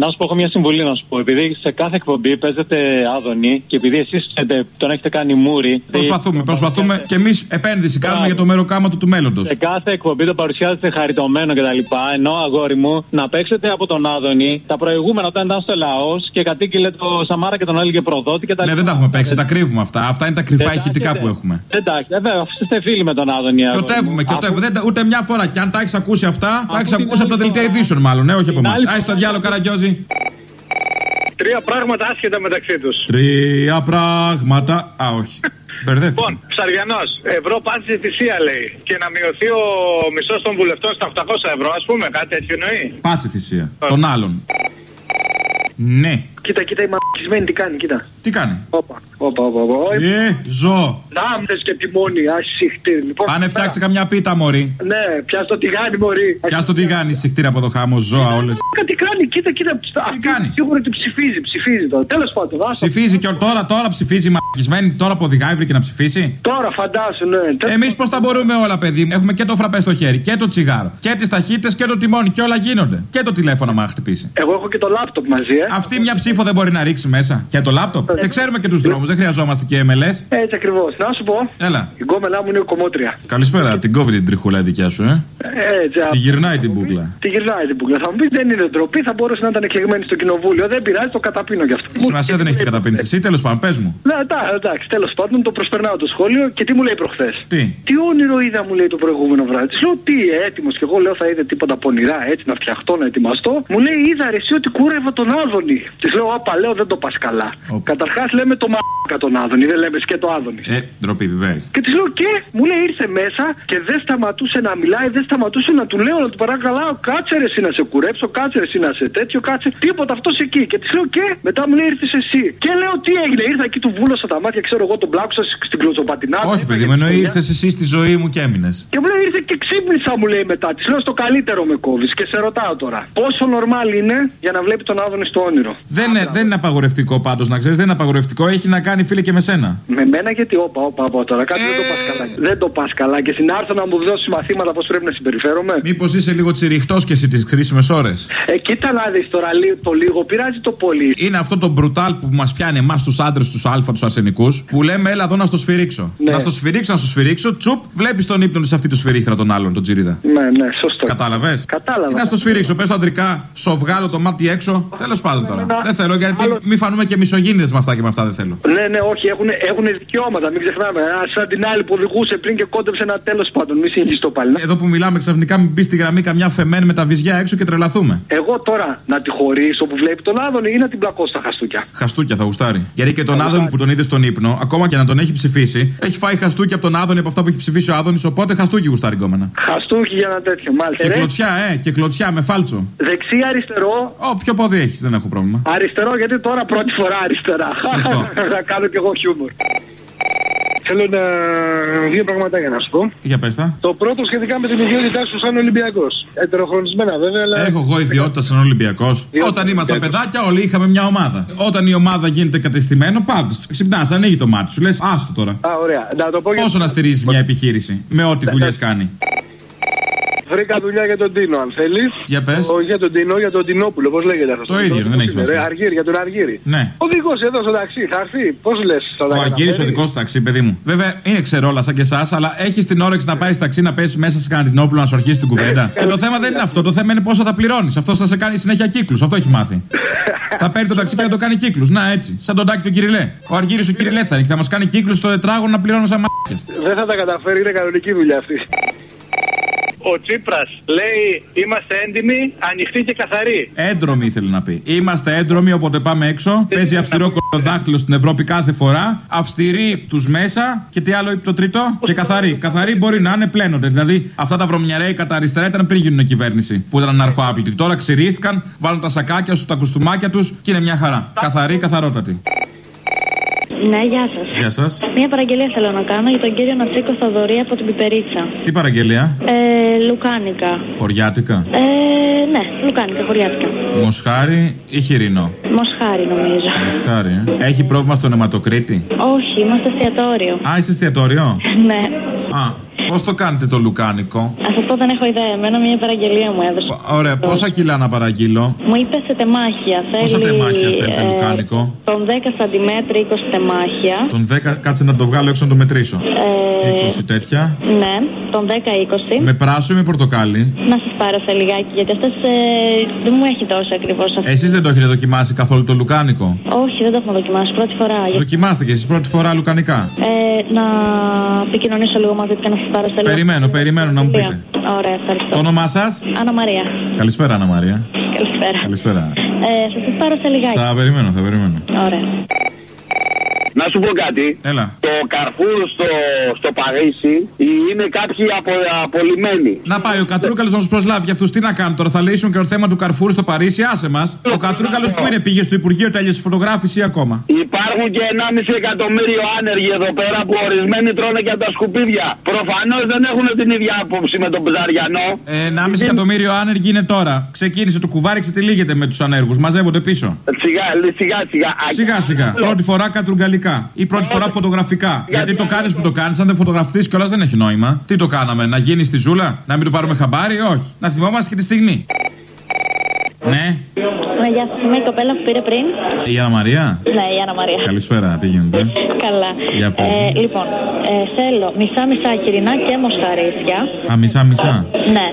Να σου πω, έχω μια συμβουλή να σου πω. Επειδή σε κάθε εκπομπή παίζετε άδωνη και επειδή εσείς τον έχετε κάνει μούρι. Προσπαθούμε, προσπαθούμε και εμείς επένδυση κάνουμε για το μεροκάματο του μέλλοντος. Σε κάθε εκπομπή το παρουσιάζετε χαριτωμένο κτλ. Ενώ αγόρι μου να παίξετε από τον Άδωνη τα προηγούμενα όταν ήταν στο λαός και κατήκυλε το Σαμάρα και τον έλεγε προδότη κτλ. Ναι, δεν τα έχουμε παίξει, τα κρύβουμε αυτά. Αυτά είναι τα κρυφά ηχητικά που έχουμε. Εντάξει, βέβαια, είστε φίλοι με τον Άδωνη. Κιωτεύουμε, κιωτεύουμε. Ούτε μια φορά. Και αν τα έχεις ακούσει αυτά, τα έχεις ακούσει από τα δελτία ειδήσεων μάλλον, ναι, όχι από εμάς. Άι στο διάλογο, Καραγκιόζη. Τρία πράγματα άσχετα μεταξύ τους. Τρία πράγματα. Α, όχι. Μπερδεύτηκα. Λοιπόν, Ψαριανός, ευρώ πάση θυσία λέει. Και να μειωθεί ο μισό των βουλευτών στα 800 ευρώ, ας πούμε, κάτι τέτοιο εννοεί. Πάση θυσία. Των άλλων. Ναι. Κοίτα, κοίτα, η μαγισμένη τι κάνει, κοίτα. Τι κάνει; Όπα, όπα, όπα. όπα. Ε, ζω. Λάμπτε και τιμόνι, ασύχτη. Λοιπόν, Πάνε φτιάξει καμιά πίτα, Μωρή. Ναι, πια το τηγάνι, Μωρή. Πια το τηγάνι, συχτήρι από το χάμο, ζώα όλες. Τι κάνει, κοίτα, κοίτα. Τι κάνει; Σίγουρα ότι ψηφίζει, ψηφίζει τώρα. Τέλος πάντων. άστο. Ψηφίζει και τώρα, τώρα ψηφίζει. Μαγισμένη τώρα που οδηγάει βρήκε να ψηφίσει. Τώρα φαντάσου, ναι. Εμείς πώς τα μπορούμε όλα, παιδί. Έχουμε και το φραπέ στο χέρι και το τσιγάρο και τις ταχύτητες και το τιμόνι και όλα γίνονται. Και το τηλέφωνο, μα χτυπήσει. Εγώ έχω και το λάπτοπ μαζί, ε. Αυτή μια ψήφο δεν μπορεί να ρίξει μέσα. Και το λάπτοπ. Και ξέρουμε και τους δρόμους, δεν χρειαζόμαστε και MLS. Έτσι ακριβώς. Να σου πω. Έλα. Η γκόμενά μου είναι κομμότρια. Καλησπέρα, την κόβει την τριχούλα η δικιά σου, ε. Έτσι, Τη γυρνάει την μπουκλα. Τη γυρνάει την μπουκλα. Θα μου πει δεν είναι ντροπή, θα μπορούσε να ήταν εκλεγμένη στο κοινοβούλιο. Δεν πειράζει, το καταπίνω γι' αυτό. Σημασία δεν έχει την καταπίνηση. Εσύ τέλος πάντων, πες μου. Ναι, τα- εντάξει, τέλος πάντων το προσπερνάω το σχόλιο και τι μου λέει προχθές. Τι; Τι όνειρο είδα, μου λέει το προηγούμενο βράδυ. Της λέω τι έτοιμος και εγώ λέω θα είδε τίποτα πονηρά έτσι να φτιαχτώ, να ετοιμαστώ. Μου λέει είδα ρε, εσύ ότι κούρευα τον Άδωνη. Της λέω Απα, λέω δεν το πας καλά. Οπ. Καταρχάς λέμε το μαλάκα τον Άδωνη, δεν λέμε σκέτο Άδωνη. Ε, ντροπή, βιβέρι. Και της λέω και μου λέει ήρθε μέσα και δεν σταματούσε να μιλάει, δεν σταματούσε να του λέω να του παρακαλάω κάτσε ρε εσύ να σε κουρέψω, κάτσε ρε εσύ να σε τέτοιο, κάτσε. Τίποτα αυτός εκεί. Και της λέω και μετά μου λέει ήρθες εσύ. Και λέω τι έγινε, ήρθα εκεί του βούλωσα τα μάτια, ξέρω εγώ τον πλάκουσα στην κλωτσοπατινά. Όχι, παιδί μου, εννοεί ήρθες εσύ στη ζωή μου και έμεινες. Και μου λέει ήρθε και ξύπνησα μου λέει μετά. Της λέω στο καλύτερο με κόβεις και σε ρωτάω τώρα. Πόσο νορμάλ είναι για να βλέπει τον Άδωνη στο όνειρο. Δεν είναι, δεν είναι απαγορευτικό πάντως, να ξέρεις, δεν είναι απαγορευτικό. Έχει να κάνει φίλε και με σένα. Με μένα γιατί όπα, όπα, όπα τώρα. Κάτι δεν το πας καλά. Δεν το πας καλά. Και συνάρθω να μου δώσεις μαθήματα πώς πρέπει να συμπεριφέρομαι. Μήπως είσαι λίγο τσιριχτός και εσύ τις χρήσιμες ώρες. Ε, κοίτα να δεις τώρα λί- το λίγο, πειράζει το πολύ. Είναι αυτό το μπρουτάλ που μας πιάνει εμάς τους άντρες, τους Α, τους αρσενικούς, που λέμε έλα εδώ να στο σφυρίξω. Ναι. Να στο σφυρίξω, να στο σφυρίξω, τσουπ, βλέπεις τον ύπνο της αυτή του σφυρίχτρα τον άλλον, τον τζιρίδα. Ναι, ναι, σωστό. Κατάλαβες; Κατάλαβα. Τι να στο σφυρίξω, πες το αντρικά, σο βγάλω το μάτι έξω. Τέλος πάντων τώρα. ναι. Δεν θέλω γιατί Άλλο- μη φανούμε και μισογίνητε με αυτά και με αυτά δεν θέλω. Ναι, ναι, όχι, έχουν, έχουν δικαιώματα, μην ξεχνάμε. Α, σαν την άλλη που οδηγούσε πριν και κόντεψε ένα τέλος πάντων. Μη συγχύσει το πάλι. Εδώ που μιλάμε ξαφνικά μην μπει στη γραμμή καμιά φεμέν με τα βυζιά έξω και τρελαθούμε. Εγώ τώρα να τη χωρίσω που βλέπει τον Άδωνη ή να την πλακώ στα χαστούκια; Χαστούκια θα γουστάρει. Γιατί και τον Άδωνη που τον είδες στον ύπνο, ακόμα και να τον έχει ψηφίσει, έχει φάει χαστούκια από τον Άδωνη από αυτά που έχει ψηφίσει ο Άδωνης, οπότε χαστούκι γουστάρει γκόμενα. Χαστούκι για ένα τέτοιο, μάλιστα. Και Ρε, κλωτσιά, ε, και κλωτσιά με φάλτσο. Δεξί, αριστερό. Ω, ποιο πόδι έχεις, δεν έχω πρόβλημα. Αριστερό, γιατί τώρα πρώτη φορά αριστερά. Σωστό. Θα κάνω κι εγώ χιούμορ. Θέλω να... δύο πραγματάκια να σου πω. Για πες τα. Το πρώτο σχετικά με την ιδιότητά σου σαν Ολυμπιακός. Ετεροχρονισμένα βέβαια, αλλά. Έχω εγώ ιδιότητα σαν Ολυμπιακός. Όταν ήμασταν παιδάκια, όλοι είχαμε μια ομάδα. Όταν η ομάδα γίνεται κατεστημένο, πάβεις. Ξυπνάς, ανοίγει το μάτι σου. Λες, άστο τώρα. Α, ωραία. Να το πω για... Πόσο να στηρίζεις μια επιχείρηση με ό,τι δουλειές κάνει. Βρήκα δουλειά για τον Τίνο, αν θέλεις. Για πες. για τον Τίνο, για τον Τινόπουλο, πώς λέγεται αυτός. Το ίδιο, δεν έχει σημασία. Αργύρι, για τον Αργύρι. Ναι. Οδηγό εδώ στο ταξί, θα έρθει. Πώς λες, θα τα Ο Αργύρι ο καταφέρει; δικός του ταξί, παιδί μου. Βέβαια είναι ξερόλα σαν και εσάς, αλλά έχεις την όρεξη να πάει ταξί να πέσεις μέσα σε κανένα να σου αρχίσει την κουβέντα. και το θέμα δεν είναι αυτό. Το θέμα είναι πόσο θα πληρώνεις. Αυτό θα σε κάνει συνέχεια κύκλους. Αυτό έχει μάθει. θα παίρνει το ταξί και να το κάνει κύκλους. Να έτσι. Σαν τον τάκι του Κυριλέ. Ο Αργύρι ο Κυριλέ θα είναι και θα μας κάνει κύκλους στο τετράγωνο να πληρώνουμε σαν μάχε. Δεν θα τα καταφέρει, είναι κανονική δουλειά αυτή. Ο Τσίπρας λέει: Είμαστε έντιμοι, ανοιχτοί και καθαροί. Έντρομοι ήθελε να πει. Είμαστε έντρομοι, οπότε πάμε έξω. Παίζει αυστηρό κολοδάχτυλο στην Ευρώπη κάθε φορά. Αυστηροί τους μέσα. Και τι άλλο είπε το τρίτο; Και καθαροί. Καθαροί μπορεί να είναι πλένονται. Δηλαδή αυτά τα βρωμιαρέοι κατά αριστερά ήταν πριν γίνουν κυβέρνηση. Που ήταν αναρχοάπλητοι. Τώρα ξυρίστηκαν, βάλουν τα σακάκια σου, τα κουστούμάκια τους και είναι μια χαρά. Καθαροί, καθαρότατοι. Ναι, γεια σας. Γεια σας. Μία παραγγελία θέλω να κάνω για τον κύριο Νατσίκο Σταδωρή από την Πιπερίτσα. Τι παραγγελία; Ε, λουκάνικα. Χωριάτικα; Ε, ναι, λουκάνικα, χωριάτικα. Μοσχάρι ή χοιρινό; Μοσχάρι νομίζω. Μοσχάρι, ε. Έχει πρόβλημα στον αιματοκρίτη. Όχι, είμαστε εστιατόριο. Α, είσαι εστιατόριο; Ναι. Α, Πώς το κάνετε το λουκάνικο; Α σα πω, δεν έχω ιδέα. Εμένα μια παραγγελία μου έδωσε. Ωραία, πόσα κιλά να παραγγείλω; Μου είπε σε τεμάχια. Πόσα Θέλει, τεμάχια θέλετε, ε, λουκάνικο; Τον 10 σαντιμέτρη, 20 τεμάχια. Τον 10, κάτσε να το βγάλω έξω να το μετρήσω. Ε, 20 τέτοια. ναι, τον 10-20. Με πράσο ή με πορτοκάλι; Να σας πάρω σε λιγάκι, γιατί αυτές δεν μου έχει δώσει ακριβώς αυτό. Εσείς δεν το έχετε δοκιμάσει καθόλου το λουκάνικο; Όχι, δεν το έχουμε δοκιμάσει. Πρώτη φορά. Για- Δοκιμάστε και εσείς πρώτη φορά λουκανικά; Ε, να επικοινωνήσω λίγο μαζί του και να σας πάρω σε λίγο. Περιμένω, περιμένω να μου Ωραία. πείτε. Ωραία, ευχαριστώ. Το όνομά σας; Άννα Μαρία. Καλησπέρα, Αννα Μαρία. Καλησπέρα. Καλησπέρα. Ε, θα σας πάρω σε λιγάκι. Θα περιμένω, θα περιμένω. Ωραία. Να σου πω κάτι. Έλα. Το Καρφούρ στο, στο Παρίσι είναι κάποιοι απο, απολυμμένοι. Να πάει ο Κατρούκαλος να τους προσλάβει για αυτούς. Τι να κάνουν τώρα, θα λύσουν και το θέμα του Καρφούρ στο Παρίσι, άσε μας. Ο Κατρούκαλος που είναι, πήγε στο Υπουργείο Τέλειωσε φωτογράφηση ή ακόμα. Υπάρχουν και 1,5 εκατομμύριο άνεργοι εδώ πέρα που ορισμένοι τρώνε και από τα σκουπίδια. Προφανώς δεν έχουν την ίδια άποψη με τον Ψαριανό. Ε, 1,5 εκατομμύριο άνεργοι είναι τώρα. Ξεκίνησε το κουβάρι, ξετυλίγεται με τους ανέργους. Μαζεύονται πίσω. Σιγά, σιγά, σιγά. Σιγά σιγά. Πρώτη φορά κατρουγκαλικά. Ή πρώτη φορά φωτογραφικά. Γιατί το κάνεις που το κάνεις, αν δεν φωτογραφθεί κιόλας δεν έχει νόημα. Τι το κάναμε, να γίνει στη ζούλα, να μην το πάρουμε χαμπάρι, όχι. Να θυμόμαστε και τη στιγμή. Ναι, Ναι, γεια σας. Είμαι η κοπέλα που πήρε πριν. η Αννα Μαρία. Ναι, η Άννα Μαρία. Καλησπέρα, τι γίνεται; Καλά. Για πες. Ε, λοιπόν, ε, θέλω μισά-μισά κυρινά και μοσχαρίσια. Α, μισά μισά. Ναι.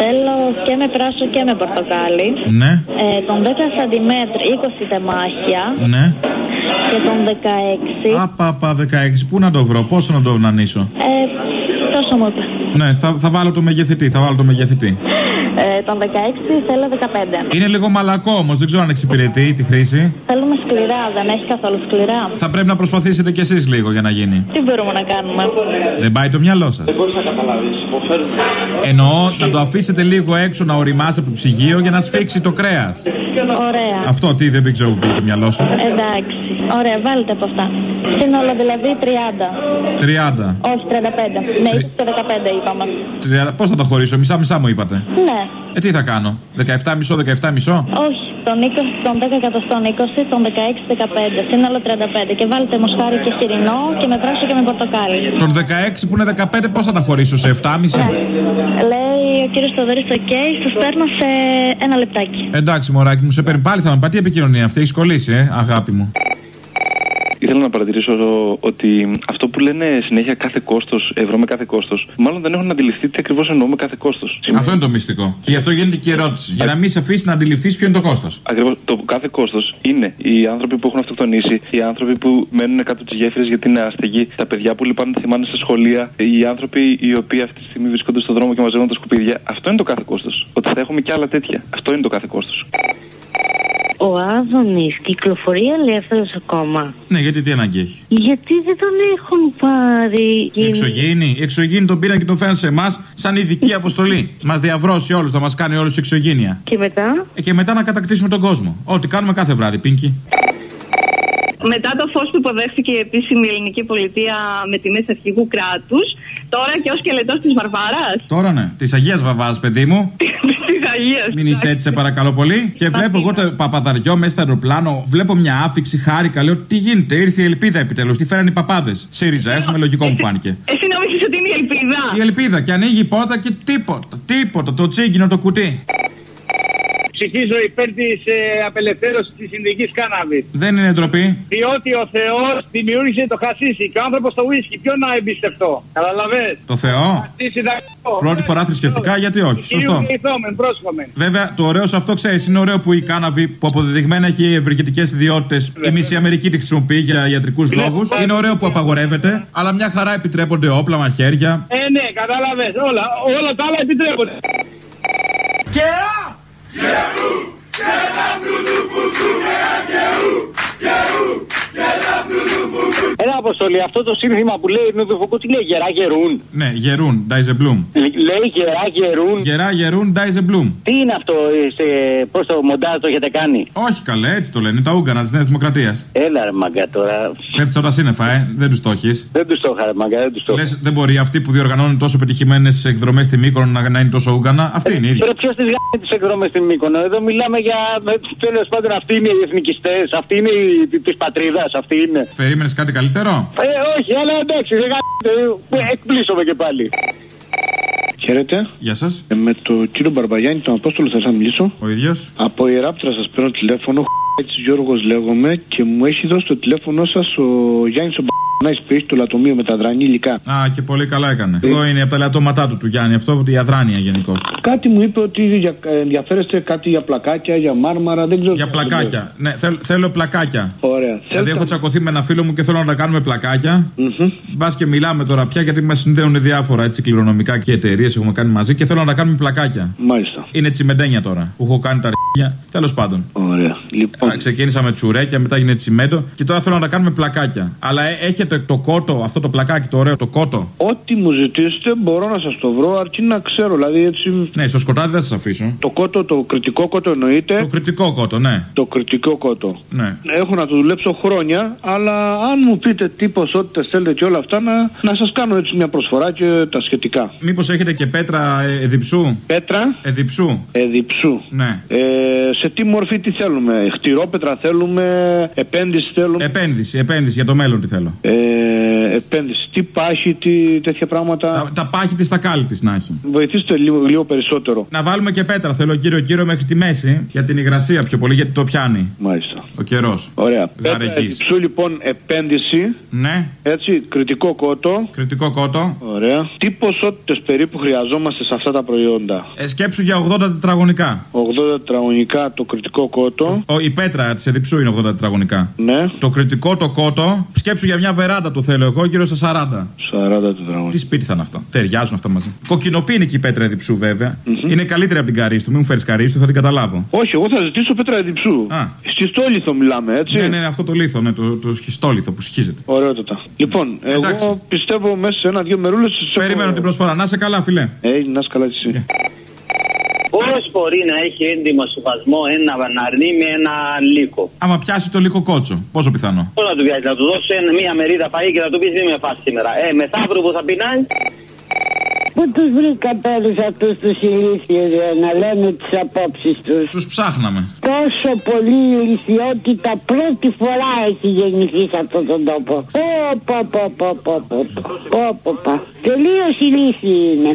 Θέλω και με πράσο και με πορτοκάλι. Ναι, Ε, τον 10 cm 20 τεμάχια. ναι. Και τον 16. Απαπα 16, πού να το βρω, πόσο να το νανίσω. Ε, τόσο μου είπες. Ναι, θα, θα βάλω το μεγεθητή, θα βάλω το μεγεθητή. Ε, τον 16 θέλω 15. Είναι λίγο μαλακό όμως, δεν ξέρω αν εξυπηρετεί τη χρήση. Θέλουμε σκληρά, δεν έχει καθόλου σκληρά. Θα πρέπει να προσπαθήσετε κι εσείς λίγο για να γίνει. Τι μπορούμε να κάνουμε; Δεν πάει το μυαλό σας. Εννοώ να το αφήσετε λίγο έξω να οριμάσει από το ψυγείο για να σφίξει το κρέας. Ωραία. Αυτό τι δεν ξέρω που πήγε το μυαλό σου. Εντάξει. Ωραία, βάλτε από αυτά. Σύνολο δηλαδή 30. 30. Όχι 35. Ναι, Τρι- το 15 είπαμε. 30. Πώς θα το χωρίσω, μισά-μισά μου είπατε. Ναι. Ε, τι θα κάνω, 17 μισό, 17 μισό; Όχι, τον 20, τον 10 εκατοστών 20, τον 16, 15. Σύνολο 35. Και βάλτε μοσχάρι και χοιρινό και με πράσο και με πορτοκάλι. Τον 16 που είναι 15, πώς θα τα χωρίσω, σε 7,5. Ναι. Λέει ο κύριος Θοδωρή, οκ, σας παίρνω σε ένα λεπτάκι. Εντάξει, μωράκι μου, σε παίρνει πάλι θα με πατεί επικοινωνία. Αυτή έχεις κολλήσει, ε, αγάπη μου. Ήθελα να παρατηρήσω εδώ ότι αυτό που λένε συνέχεια κάθε κόστος, ευρώ με κάθε κόστος, μάλλον δεν έχουν αντιληφθεί τι ακριβώς εννοώ με κάθε κόστος. Αυτό είναι το μυστικό. Και γι' αυτό γίνεται και η ερώτηση. Για να μην σε αφήσει να αντιληφθείς ποιο είναι το κόστος. Ακριβώς. Το κάθε κόστος είναι οι άνθρωποι που έχουν αυτοκτονήσει, οι άνθρωποι που μένουν κάτω από τις γέφυρες γιατί είναι άστεγοι, τα παιδιά που λιποθυμάνε στα σχολεία, οι άνθρωποι οι οποίοι αυτή τη στιγμή βρίσκονται στον δρόμο και μαζεύουν τα σκουπίδια. Αυτό είναι το κάθε κόστος. Ότι θα έχουμε και άλλα τέτοια. Αυτό είναι το κάθε κόστος. Ο Άδωνης κυκλοφορεί ελεύθερος ακόμα. Ναι, γιατί τι ανάγκη έχει; Γιατί δεν τον έχουν πάρει. Η εξωγήινη. Η εξωγήινη τον πήραν και τον φέραν σε εμάς σαν ειδική αποστολή. Μας διαβρώσει όλους, θα μας κάνει όλους εξωγήνια. Και μετά; Ε, και μετά να κατακτήσουμε τον κόσμο. Ό,τι κάνουμε κάθε βράδυ, Πίνκι. Μετά το φως που υποδέχθηκε η επίσημη ελληνική πολιτεία με τιμές αρχηγού κράτους, τώρα και ως σκελετός της Βαρβάρας, Τώρα ναι, της Αγίας Βαβάρα, παιδί μου. της Αγίας. Μην είσαι έτσι, σε παρακαλώ πολύ. Και βλέπω εγώ το παπαδαριό μέσα στο αεροπλάνο, βλέπω μια άφηξη, χάρηκα. Λέω τι γίνεται, ήρθε η ελπίδα επιτέλους. Τι φέραν οι παπάδες. ΣΥΡΙΖΑ, έχουμε λογικό μου φάνηκε. Εσύ νομίζεις ότι είναι η ελπίδα; Η ελπίδα και ανοίγει η πόρτα και τίποτα. Τίποτα. Το τσίγκινο το κουτί. Ψηφίζω υπέρ της ε, απελευθέρωσης της συνδικής κάναβης. Δεν είναι ντροπή. Διότι ο Θεός δημιούργησε το χασίσι και ο άνθρωπος το ουίσκι. Ποιο να εμπιστευτώ. Καταλαβέ. Το Θεό; Χασίσι δακτυλό. Πρώτη φορά θρησκευτικά, γιατί όχι. Σωστό. Κυρίου ηθόμεν, πρόσχομεν. Βέβαια, το ωραίο σε αυτό ξέρεις, είναι ωραίο που η κάναβη που αποδεδειγμένα έχει ευεργετικέ ιδιότητες. Η μισή Αμερική τη χρησιμοποιεί για ιατρικούς λόγους. Είναι ωραίο που απαγορεύεται, αλλά μια χαρά επιτρέπονται όπλα, μαχαίρια. Ε, ναι, κατάλαβες. Όλα, όλα τα άλλα επιτρέπονται. Yehu, Yehu, Yehu, Yehu, Yehu, Yehu, Yehu, Ένα αποστολή, αυτό το σύνθημα που λέει Νουδουφουκού, τι λέει, γερά γερούν. Ναι, γερούν, Ντάιζε Μπλουμ. Λέει γερά γερούν. Γερά γερούν, Ντάιζε Μπλουμ. Τι είναι αυτό, πώς το μοντάζ το έχετε κάνει; Όχι καλέ, έτσι το λένε, τα ούγκανα της Νέας Δημοκρατίας. Έλα ρε μαγκα τώρα. Πέφτεις από τα σύννεφα, ε, δεν τους το έχεις. Δεν τους το είχα, ρε μαγκα, δεν τους το Λες, είχα. δεν μπορεί αυτοί που διοργανώνουν τόσο πετυχημένες εκδρομές στη Μύκονο να, να είναι τόσο ούγκανα. Αυτή είναι η ίδια. Τώρα ποιος τις γάμει τις εκδρομές στην Μύκονο; Εδώ μιλάμε για. Τέλος πάντων, αυτοί είναι οι εθνικιστές, αυτοί είναι τη πατρίδα, αυτοί είναι. Περίμενες κάτι καλύτερο. Καιρό. Ε, όχι, αλλά εντάξει, δεν γα- εκπλήσωμαι και πάλι. Χαίρετε. Γεια σας. Ε, με το κύριο Μπαρμπαγιάννη, τον Απόστολο, θα σας μιλήσω. Ο ίδιος. Από Ιεράπτρα σας παίρνω τηλέφωνο. Έτσι Γιώργος λέγομαι και μου έχει δώσει το τηλέφωνό σας ο Γιάννης ο Μπαρμπαγιάννη που έχει το λατομείο με τα δρανή υλικά. Α, και πολύ καλά έκανε. Εγώ είναι από τα λατώματά του του Γιάννη, αυτό η αδράνεια γενικώς. Κάτι μου είπε ότι για, ε, ενδιαφέρεστε κάτι για πλακάκια, για μάρμαρα, δεν ξέρω. Για τι πλακάκια. Ναι, θέλ- θέλω πλακάκια. Ωραία. Δηλαδή, έχω τσακωθεί με ένα φίλο μου και θέλω να τα κάνουμε πλακάκια. Μμμ. Μπας και μιλάμε τώρα πια γιατί μας συνδέουν διάφορα έτσι κληρονομικά και εταιρείες έχουμε κάνει μαζί και θέλω να τα κάνουμε πλακάκια. Μάλιστα. Είναι τσιμεντένια τώρα που έχω κάνει τα αρχεία. Τέλος πάντων. Ωραία. Λοιπόν. Α, Ξεκίνησα με τσουρέκια, μετά έγινε τσιμέντο και τώρα θέλω να τα κάνουμε πλακάκια. Αλλά ε, έχετε το κότο, αυτό το πλακάκι το ωραίο, το κότο. Ό,τι μου ζητήσετε μπορώ να σας το βρω αρκεί να ξέρω. Δηλαδή έτσι. Ναι, στο σκοτάδι δεν σας αφήσω. Το κότο, το κριτικό κότο εννοείται. Το κριτικό κότο, ναι. Το κριτικό κότο. ναι. Έχω να το δουλέψω χρόνια, αλλά αν μου πείτε τι ποσότητες θέλετε και όλα αυτά, να, να σας κάνω έτσι μια προσφορά και τα σχετικά. Μήπως έχετε και πέτρα ε, εδιψού; Πέτρα; Εδιψού. εδιψού. Ναι. Ε, σε τι μορφή τι θέλουμε, χτυρόπετρα θέλουμε, επένδυση θέλουμε; Επένδυση, επένδυση για το μέλλον τι θέλω. Ε, επένδυση, τι πάχη, τι τέτοια πράγματα. Τα, τα πάχη της, τα κάλλη της να έχει. Βοηθήστε λίγο, λίγο περισσότερο. Να βάλουμε και πέτρα, θέλω κύριο-κύριο μέχρι τη μέση για την υγρασία πιο πολύ γιατί το πιάνει Μάλιστα. ο καιρός. Ωραία. Πέτρα Γαρεκής. εδιψού λοιπόν επένδυση, Ναι, έτσι, κριτικό κότο. κριτικό κότο. Ωραία. Τι ποσότητες περίπου χρειαζόμαστε σε αυτά τα προϊόντα; Ε, σκέψου για 80 τετραγωνικά. 80 τετραγωνικά το κριτικό κότο. Ο, η πέτρα της εδιψού είναι 80 τετραγωνικά. Ναι, Το κριτικό το κότο, σκέψου για μια βεράντα το θέλω εγώ, γύρω στα 40. 40 τετραγωνικά. Τι σπίτι θα είναι αυτό; Ταιριάζουν αυτά μαζί. Κοκκινοπίνικη η πέτρα εδιψού βέβαια. Είναι καλύτερη από την καρίστου. Μην μου φέρεις καρίστου, θα την καταλάβω. Όχι, εγώ θα ζητήσω πέτρα εδιψού. Α. Σχιστόλιθο μιλάμε, έτσι; Ναι, ναι, ναι, αυτό το λίθο, ναι, το, το σχιστόλιθο που σχίζεται. Ωραιότατα. Λοιπόν, Εντάξει. εγώ πιστεύω μέσα σε ένα-δύο μερούλες. Περιμένω την προσφορά. Να σε καλά, φιλέ. Ε, να είσαι καλά κι εσύ. Πώς μπορεί να έχει έντιμο σουβασμό ένα βαναρνί με ένα λύκο; Άμα πιάσει το λύκο κότσο, πόσο πιθανό; Πώς να του πιάσει, να του δώσει μία μερίδα φαΐ και να του πεις δεν με φά σήμερα. Ε, μεθαύριο που θα πεινάει; Πού τους βρήκα όλους αυτούς τους ηλίθιους ε, να λένε τις απόψεις τους; Τους ψάχναμε. Τόσο πολύ ηλικιότητα πρώτη φορά έχει γεννηθεί σε αυτόν τον τόπο. Πω, πω, πω, πω, πω. Τελείως ηλίθιοι είναι.